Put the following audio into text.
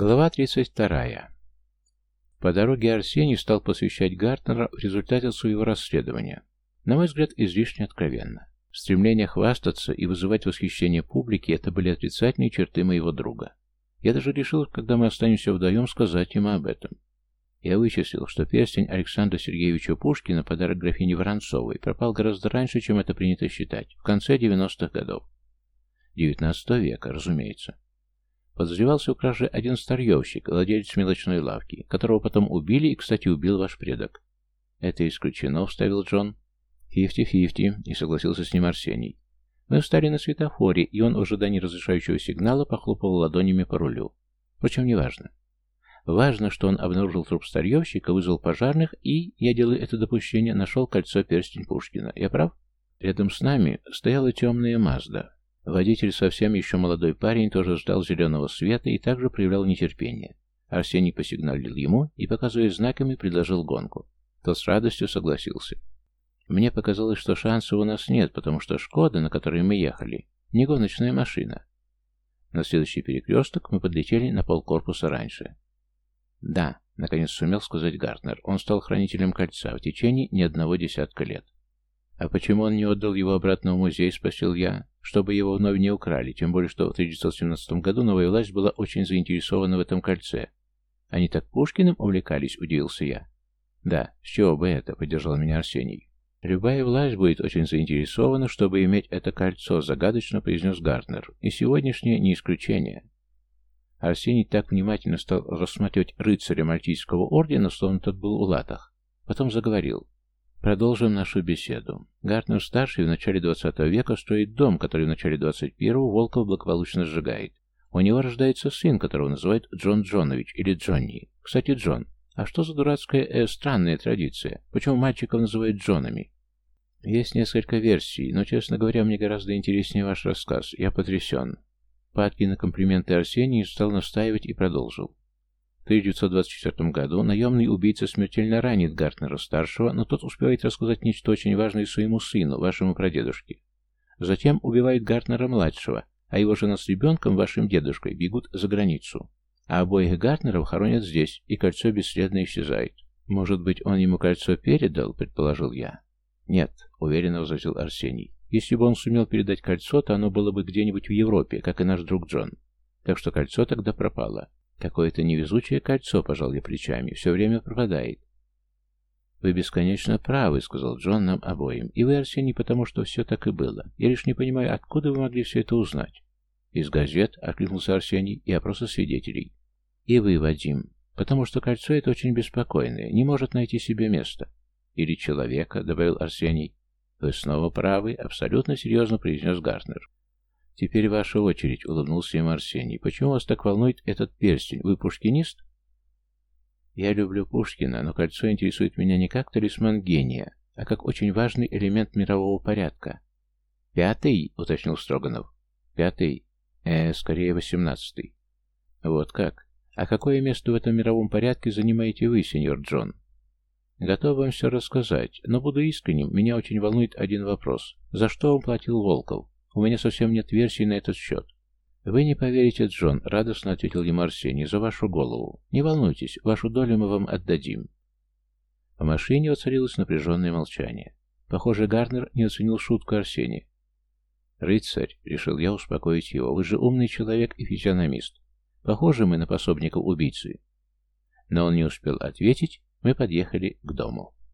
Глава 32. По дороге Арсений стал посвящать Гартнера в результаты своего расследования. На мой взгляд, излишне откровенно. Стремление хвастаться и вызывать восхищение публики – это были отрицательные черты моего друга. Я даже решил, когда мы останемся вдвоем, сказать ему об этом. Я вычислил, что перстень Александра Сергеевича Пушкина, подарок графине Воронцовой, пропал гораздо раньше, чем это принято считать, в конце 90-х годов. 19 века, разумеется. Подозревался в краже один старьевщик, владелец мелочной лавки, которого потом убили и, кстати, убил ваш предок. Это исключено, вставил Джон. Фифти-фифти, и согласился с ним Арсений. Мы встали на светофоре, и он в ожидании разрешающего сигнала похлопал ладонями по рулю. Впрочем, неважно. Важно, что он обнаружил труп старьевщика, вызвал пожарных и, я делаю это допущение, нашел кольцо-перстень Пушкина. Я прав? Рядом с нами стояла темная Мазда. Водитель, совсем еще молодой парень, тоже ждал зеленого света и также проявлял нетерпение. Арсений посигналил ему и, показывая знаками, предложил гонку. Тот с радостью согласился. Мне показалось, что шансов у нас нет, потому что «Шкода», на которой мы ехали, не гоночная машина. На следующий перекресток мы подлетели на полкорпуса раньше. «Да», — наконец сумел сказать Гартнер, — он стал хранителем кольца в течение не одного десятка лет. «А почему он не отдал его обратно в музей?» — спросил я. «Чтобы его вновь не украли, тем более, что в 1917 году новая власть была очень заинтересована в этом кольце. Они так Пушкиным увлекались?» — удивился я. «Да, с чего бы это?» — поддержал меня Арсений. «Любая власть будет очень заинтересована, чтобы иметь это кольцо», — загадочно произнес Гартнер. «И сегодняшнее не исключение». Арсений так внимательно стал рассматривать рыцаря Мальтийского ордена, словно тот был у латах. Потом заговорил. Продолжим нашу беседу. Гартнер-старший в начале 20 века строит дом, который в начале 21-го Волков благополучно сжигает. У него рождается сын, которого называют Джон Джонович или Джонни. Кстати, Джон, а что за дурацкая, э, странная традиция? Почему мальчиков называют Джонами? Есть несколько версий, но, честно говоря, мне гораздо интереснее ваш рассказ. Я потрясен. Падки на комплименты Арсений стал настаивать и продолжил. В 1924 году наемный убийца смертельно ранит Гартнера-старшего, но тот успевает рассказать нечто очень важное своему сыну, вашему прадедушке. Затем убивает Гартнера-младшего, а его жена с ребенком, вашим дедушкой, бегут за границу. А обоих Гартнеров хоронят здесь, и кольцо бесследно исчезает. Может быть, он ему кольцо передал, предположил я. Нет, уверенно возразил Арсений. Если бы он сумел передать кольцо, то оно было бы где-нибудь в Европе, как и наш друг Джон. Так что кольцо тогда пропало. Какое-то невезучее кольцо, пожал я плечами, все время пропадает. «Вы бесконечно правы», — сказал Джон нам обоим. «И вы, Арсений, потому что все так и было. Я лишь не понимаю, откуда вы могли все это узнать?» «Из газет», — откликнулся Арсений, — «и опроса свидетелей». И вы, Вадим, потому что кольцо это очень беспокойное, не может найти себе места. Или человека, добавил Арсений. Вы снова правы, абсолютно серьезно произнес Гартнер. Теперь ваша очередь, улыбнулся им Арсений. Почему вас так волнует этот перстень? Вы пушкинист? Я люблю Пушкина, но кольцо интересует меня не как талисман гения, а как очень важный элемент мирового порядка. Пятый, уточнил Строганов. Пятый. Э, скорее восемнадцатый. Вот как? А какое место в этом мировом порядке занимаете вы, сеньор Джон? Готов вам все рассказать, но буду искренним, меня очень волнует один вопрос. За что он платил Волков? У меня совсем нет версий на этот счет. Вы не поверите, Джон, радостно ответил ему Арсений, за вашу голову. Не волнуйтесь, вашу долю мы вам отдадим. В машине воцарилось напряженное молчание. Похоже, Гарнер не оценил шутку Арсения. «Рыцарь», — решил я успокоить его, — «вы же умный человек и физиономист. Похожи мы на пособников убийцы. Но он не успел ответить, мы подъехали к дому.